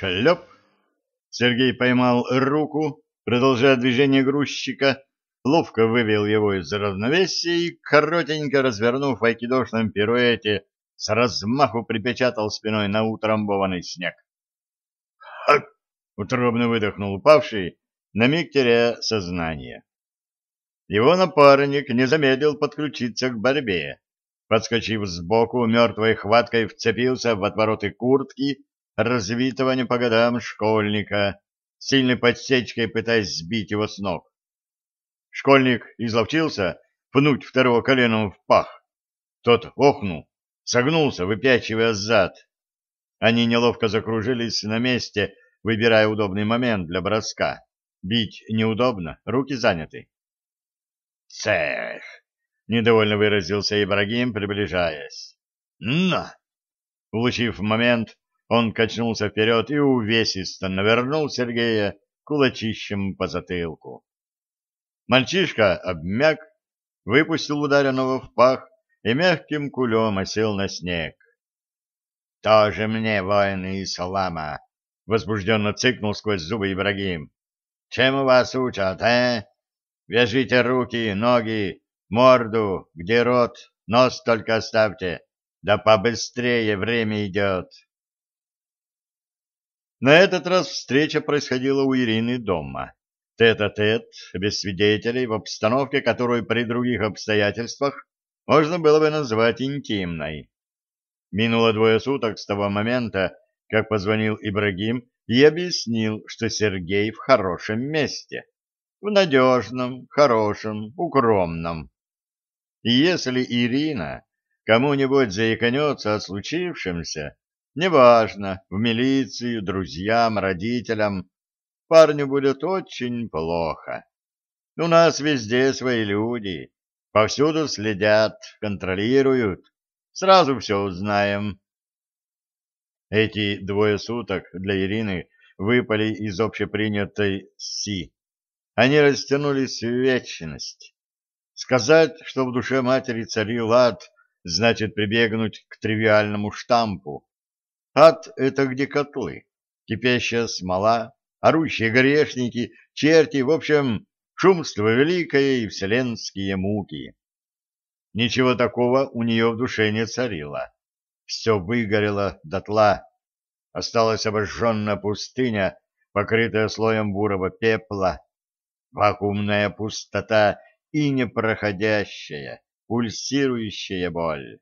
Шлеп! Сергей поймал руку, продолжая движение грузчика, ловко вывел его из равновесия и, коротенько развернув в айкидошном пируэте, с размаху припечатал спиной на утрамбованный снег. «Ха!» — утробно выдохнул упавший, на миг теряя сознание. Его напарник не замедлил подключиться к борьбе. Подскочив сбоку, мертвой хваткой вцепился в отвороты куртки развитого не по годам школьника, сильной подсечкой пытаясь сбить его с ног. Школьник изловчился пнуть второго коленом в пах. Тот охнул, согнулся, выпячивая зад. Они неловко закружились на месте, выбирая удобный момент для броска. Бить неудобно, руки заняты. «Цех!» — недовольно выразился Ибрагим, приближаясь. «На!» Улучив момент, он качнулся вперед и увесисто навернул Сергея кулачищем по затылку. Мальчишка обмяк, выпустил ударенного в пах и мягким кулем осел на снег. — Тоже мне воины ислама! — возбужденно цыкнул сквозь зубы Ибрагим. — Чему вас учат, э? Вяжите руки, ноги, морду, где рот, нос только оставьте, да побыстрее время идет. На этот раз встреча происходила у Ирины дома. Тет-а-тет, -тет, без свидетелей, в обстановке, которую при других обстоятельствах можно было бы назвать интимной. Минуло двое суток с того момента, как позвонил Ибрагим и объяснил, что Сергей в хорошем месте в надежном, хорошем, укромном. И если Ирина кому-нибудь заикнется о случившемся, неважно, в милицию, друзьям, родителям, парню будет очень плохо. У нас везде свои люди, повсюду следят, контролируют, сразу все узнаем. Эти двое суток для Ирины выпали из общепринятой СИ они растянулись в вечность. Сказать, что в душе матери царил ад, значит прибегнуть к тривиальному штампу. Ад — это где котлы, кипящая смола, орущие грешники, черти, в общем, шумство великое и вселенские муки. Ничего такого у нее в душе не царило. Все выгорело дотла. Осталась обожженная пустыня, покрытая слоем бурого пепла, вакуумная пустота и непроходящая, пульсирующая боль.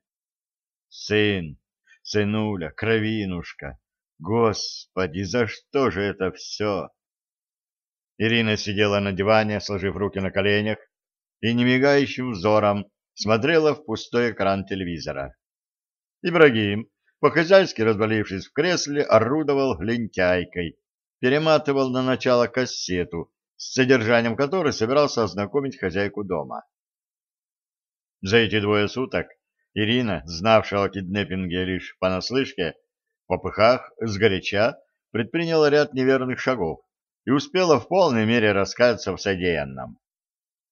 Сын, сынуля, кровинушка, господи, за что же это все? Ирина сидела на диване, сложив руки на коленях, и немигающим взором смотрела в пустой экран телевизора. Ибрагим, по-хозяйски развалившись в кресле, орудовал лентяйкой, перематывал на начало кассету, с содержанием которой собирался ознакомить хозяйку дома. За эти двое суток Ирина, знавшая о киднеппинге лишь понаслышке, в попыхах, сгоряча, предприняла ряд неверных шагов и успела в полной мере раскаяться в содеянном.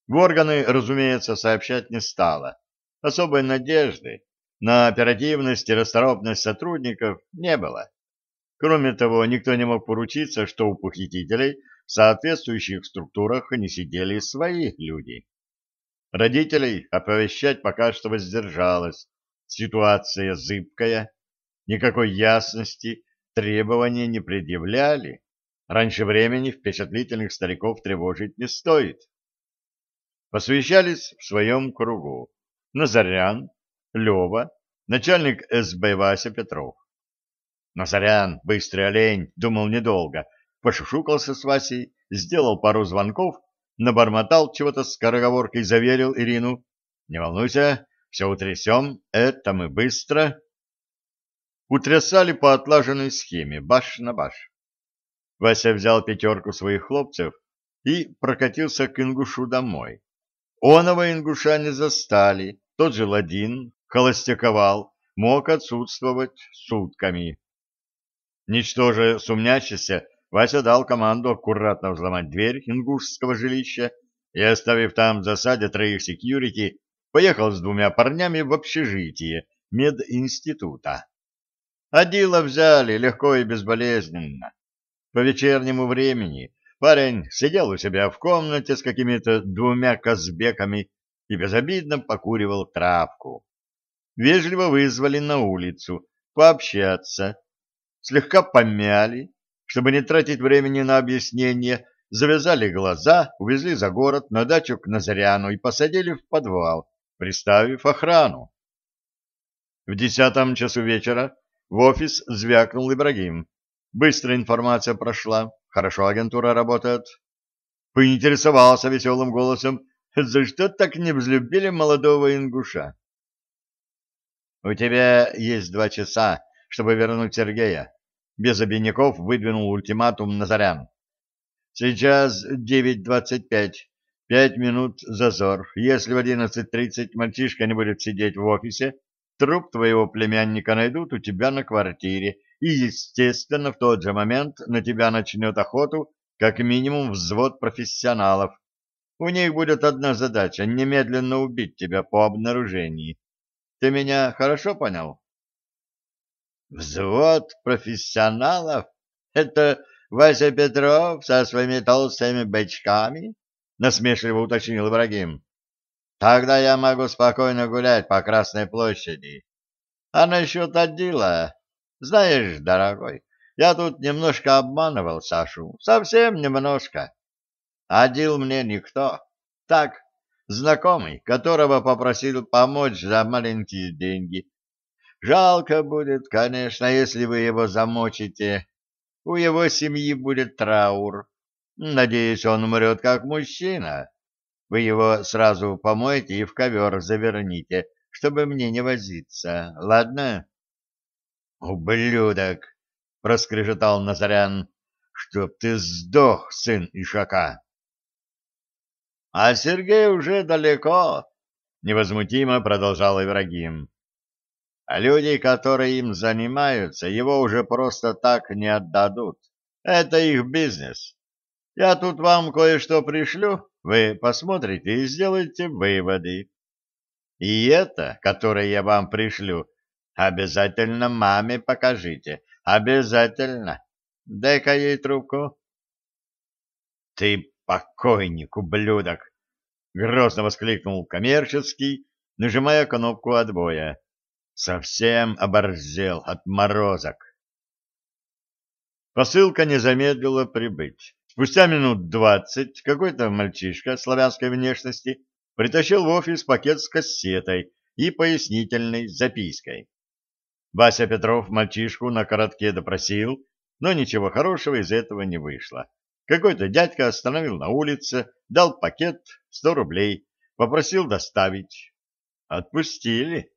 В органы, разумеется, сообщать не стала. Особой надежды на оперативность и расторопность сотрудников не было. Кроме того, никто не мог поручиться, что у похитителей в соответствующих структурах не сидели свои люди. Родителей оповещать пока что воздержалась. Ситуация зыбкая, никакой ясности, требования не предъявляли. Раньше времени впечатлительных стариков тревожить не стоит. Посвящались в своем кругу. Назарян, Лева, начальник СБ Вася Петров. Назарян, быстрый олень, думал недолго — пошушукался с Васей, сделал пару звонков, набормотал чего-то с скороговоркой, заверил Ирину. «Не волнуйся, все утрясем, это мы быстро». Утрясали по отлаженной схеме, баш на баш. Вася взял пятерку своих хлопцев и прокатился к ингушу домой. Оного ингуша не застали, тот жил один, холостяковал, мог отсутствовать сутками. Ничтоже сумнящийся, Вася дал команду аккуратно взломать дверь ингушского жилища и, оставив там в засаде троих секьюрити, поехал с двумя парнями в общежитие мединститута. Адила взяли легко и безболезненно. По вечернему времени парень сидел у себя в комнате с какими-то двумя казбеками и безобидно покуривал травку. Вежливо вызвали на улицу пообщаться, слегка помяли, чтобы не тратить времени на объяснение, завязали глаза, увезли за город на дачу к Назаряну и посадили в подвал, приставив охрану. В десятом часу вечера в офис звякнул Ибрагим. Быстро информация прошла, хорошо агентура работает. Поинтересовался веселым голосом, за что так не взлюбили молодого ингуша. «У тебя есть два часа, чтобы вернуть Сергея», без обиняков выдвинул ультиматум Назарян. Сейчас девять двадцать пять. Пять минут зазор. Если в одиннадцать тридцать мальчишка не будет сидеть в офисе, труп твоего племянника найдут у тебя на квартире, и, естественно, в тот же момент на тебя начнет охоту как минимум взвод профессионалов. У них будет одна задача — немедленно убить тебя по обнаружении. Ты меня хорошо понял? Взвод профессионалов? Это Вася Петров со своими толстыми бычками? Насмешливо уточнил Ибрагим. Тогда я могу спокойно гулять по Красной площади. А насчет отдела... Знаешь, дорогой, я тут немножко обманывал Сашу. Совсем немножко. Адил мне никто. Так, знакомый, которого попросил помочь за маленькие деньги. Жалко будет, конечно, если вы его замочите. У его семьи будет траур. Надеюсь, он умрет как мужчина. Вы его сразу помойте и в ковер заверните, чтобы мне не возиться. Ладно? — Ублюдок! — проскрежетал Назарян. — Чтоб ты сдох, сын Ишака! — А Сергей уже далеко, — невозмутимо продолжал Ибрагим. А люди, которые им занимаются, его уже просто так не отдадут. Это их бизнес. Я тут вам кое-что пришлю, вы посмотрите и сделайте выводы. И это, которое я вам пришлю, обязательно маме покажите. Обязательно. Дай-ка ей трубку. Ты покойник, ублюдок! Грозно воскликнул коммерческий, нажимая кнопку отбоя. Совсем оборзел от морозок. Посылка не замедлила прибыть. Спустя минут двадцать какой-то мальчишка славянской внешности притащил в офис пакет с кассетой и пояснительной запиской. Вася Петров мальчишку на коротке допросил, но ничего хорошего из этого не вышло. Какой-то дядька остановил на улице, дал пакет, сто рублей, попросил доставить. Отпустили.